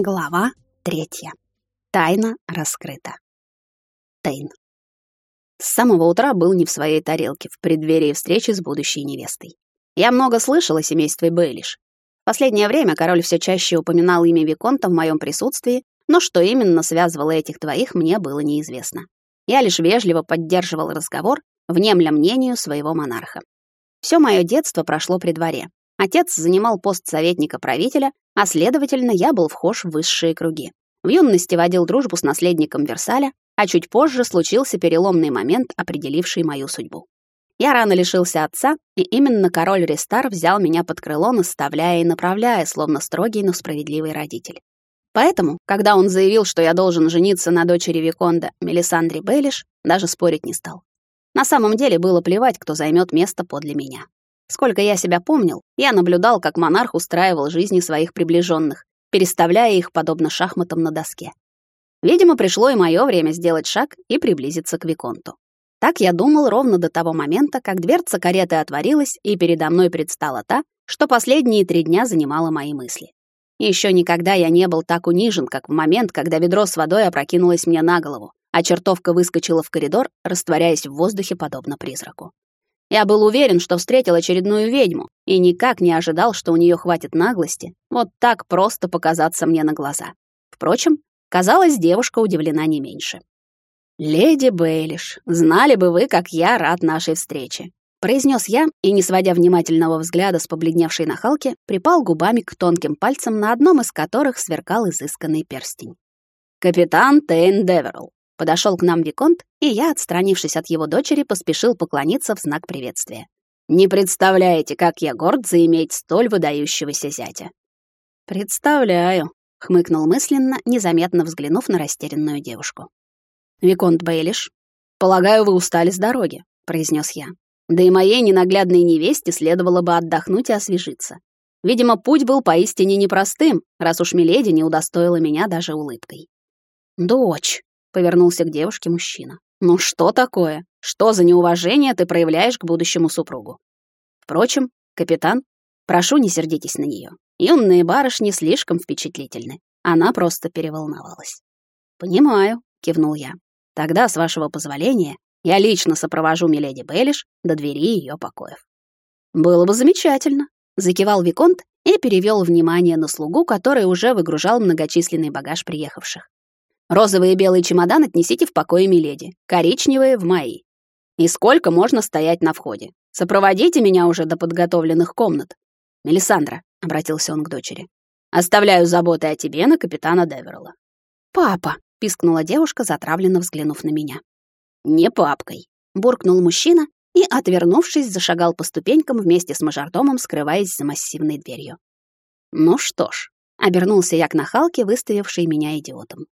Глава третья. Тайна раскрыта. Тейн. С самого утра был не в своей тарелке в преддверии встречи с будущей невестой. Я много слышал о семействе Бейлиш. В последнее время король все чаще упоминал имя Виконта в моем присутствии, но что именно связывало этих двоих, мне было неизвестно. Я лишь вежливо поддерживал разговор, внемля мнению своего монарха. Все мое детство прошло при дворе. Отец занимал пост советника правителя, а следовательно, я был вхож в высшие круги. В юности водил дружбу с наследником Версаля, а чуть позже случился переломный момент, определивший мою судьбу. Я рано лишился отца, и именно король Рестар взял меня под крыло, наставляя и направляя, словно строгий, но справедливый родитель. Поэтому, когда он заявил, что я должен жениться на дочери Виконда Мелисандре Бейлиш, даже спорить не стал. На самом деле было плевать, кто займет место подле меня. Сколько я себя помнил, я наблюдал, как монарх устраивал жизни своих приближенных, переставляя их подобно шахматам на доске. Видимо, пришло и мое время сделать шаг и приблизиться к Виконту. Так я думал ровно до того момента, как дверца кареты отворилась, и передо мной предстала та, что последние три дня занимала мои мысли. Еще никогда я не был так унижен, как в момент, когда ведро с водой опрокинулось мне на голову, а чертовка выскочила в коридор, растворяясь в воздухе подобно призраку. Я был уверен, что встретил очередную ведьму, и никак не ожидал, что у нее хватит наглости вот так просто показаться мне на глаза. Впрочем, казалось, девушка удивлена не меньше. «Леди Бейлиш, знали бы вы, как я рад нашей встрече», произнес я и, не сводя внимательного взгляда с побледневшей нахалки, припал губами к тонким пальцам, на одном из которых сверкал изысканный перстень. «Капитан Тейн Деверл, Подошел к нам Виконт, и я, отстранившись от его дочери, поспешил поклониться в знак приветствия. «Не представляете, как я горд заиметь столь выдающегося зятя». «Представляю», — хмыкнул мысленно, незаметно взглянув на растерянную девушку. «Виконт Бейлиш, полагаю, вы устали с дороги», — произнес я. «Да и моей ненаглядной невесте следовало бы отдохнуть и освежиться. Видимо, путь был поистине непростым, раз уж Миледи не удостоила меня даже улыбкой». «Дочь», повернулся к девушке мужчина. Ну что такое? Что за неуважение ты проявляешь к будущему супругу? Впрочем, капитан, прошу, не сердитесь на нее. Юные барышни слишком впечатлительны. Она просто переволновалась. Понимаю, кивнул я. Тогда, с вашего позволения, я лично сопровожу миледи Беллиш до двери ее покоев. Было бы замечательно, закивал виконт и перевел внимание на слугу, который уже выгружал многочисленный багаж приехавших. Розовый и белый чемодан отнесите в покое миледи, коричневые — в мои. И сколько можно стоять на входе? Сопроводите меня уже до подготовленных комнат. Мелисандра, — обратился он к дочери, — оставляю заботы о тебе на капитана Деверла. Папа, — пискнула девушка, затравленно взглянув на меня. Не папкой, — буркнул мужчина и, отвернувшись, зашагал по ступенькам вместе с мажордомом, скрываясь за массивной дверью. Ну что ж, — обернулся я к нахалке, выставившей меня идиотом.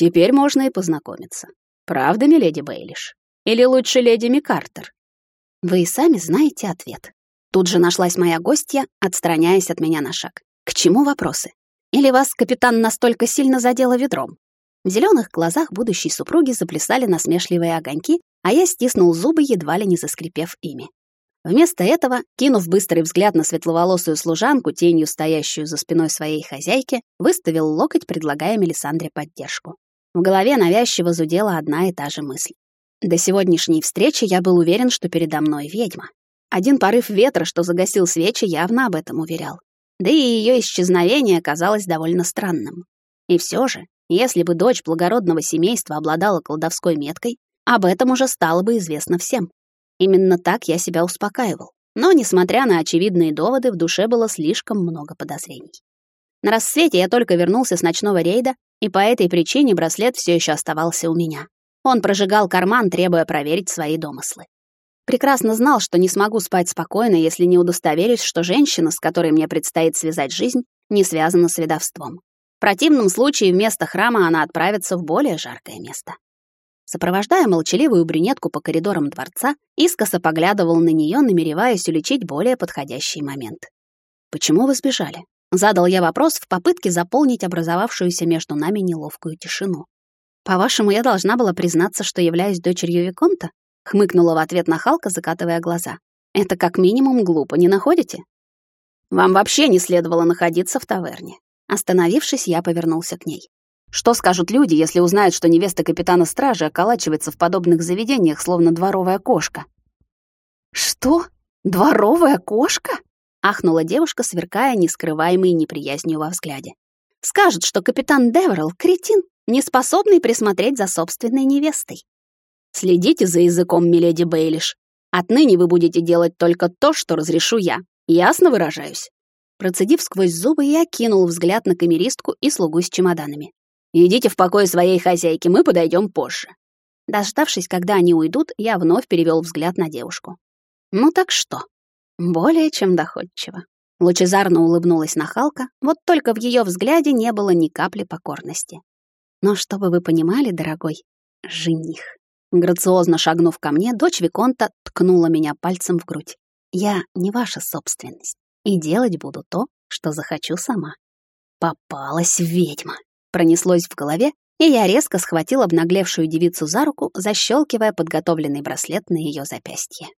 Теперь можно и познакомиться. Правда, миледи Бейлиш? Или лучше леди Микартер? Вы и сами знаете ответ. Тут же нашлась моя гостья, отстраняясь от меня на шаг. К чему вопросы? Или вас капитан настолько сильно задело ведром? В зеленых глазах будущей супруги заплясали насмешливые огоньки, а я стиснул зубы, едва ли не заскрипев ими. Вместо этого, кинув быстрый взгляд на светловолосую служанку, тенью стоящую за спиной своей хозяйки, выставил локоть, предлагая Мелисандре поддержку. В голове навязчиво зудела одна и та же мысль. До сегодняшней встречи я был уверен, что передо мной ведьма. Один порыв ветра, что загасил свечи, явно об этом уверял. Да и ее исчезновение казалось довольно странным. И все же, если бы дочь благородного семейства обладала колдовской меткой, об этом уже стало бы известно всем. Именно так я себя успокаивал. Но, несмотря на очевидные доводы, в душе было слишком много подозрений. На рассвете я только вернулся с ночного рейда, и по этой причине браслет все еще оставался у меня. Он прожигал карман, требуя проверить свои домыслы. Прекрасно знал, что не смогу спать спокойно, если не удостоверюсь, что женщина, с которой мне предстоит связать жизнь, не связана с ведовством. В противном случае вместо храма она отправится в более жаркое место. Сопровождая молчаливую брюнетку по коридорам дворца, искоса поглядывал на нее, намереваясь уличить более подходящий момент. «Почему вы сбежали?» Задал я вопрос в попытке заполнить образовавшуюся между нами неловкую тишину. «По-вашему, я должна была признаться, что являюсь дочерью Виконта?» Хмыкнула в ответ на Халка, закатывая глаза. «Это как минимум глупо, не находите?» «Вам вообще не следовало находиться в таверне. Остановившись, я повернулся к ней. Что скажут люди, если узнают, что невеста капитана стражи околачивается в подобных заведениях, словно дворовая кошка? «Что? Дворовая кошка?» — ахнула девушка, сверкая нескрываемой неприязнью во взгляде. «Скажут, что капитан Деверл — кретин, неспособный присмотреть за собственной невестой. Следите за языком, миледи Бейлиш. Отныне вы будете делать только то, что разрешу я. Ясно выражаюсь?» Процедив сквозь зубы, я кинул взгляд на камеристку и слугу с чемоданами. «Идите в покой своей хозяйки, мы подойдем позже». Дождавшись, когда они уйдут, я вновь перевел взгляд на девушку. «Ну так что?» Более чем доходчиво. Лучезарно улыбнулась нахалка, вот только в ее взгляде не было ни капли покорности. Но чтобы вы понимали, дорогой жених, грациозно шагнув ко мне, дочь Виконта ткнула меня пальцем в грудь. Я не ваша собственность, и делать буду то, что захочу сама. Попалась ведьма. Пронеслось в голове, и я резко схватил обнаглевшую девицу за руку, защелкивая подготовленный браслет на ее запястье.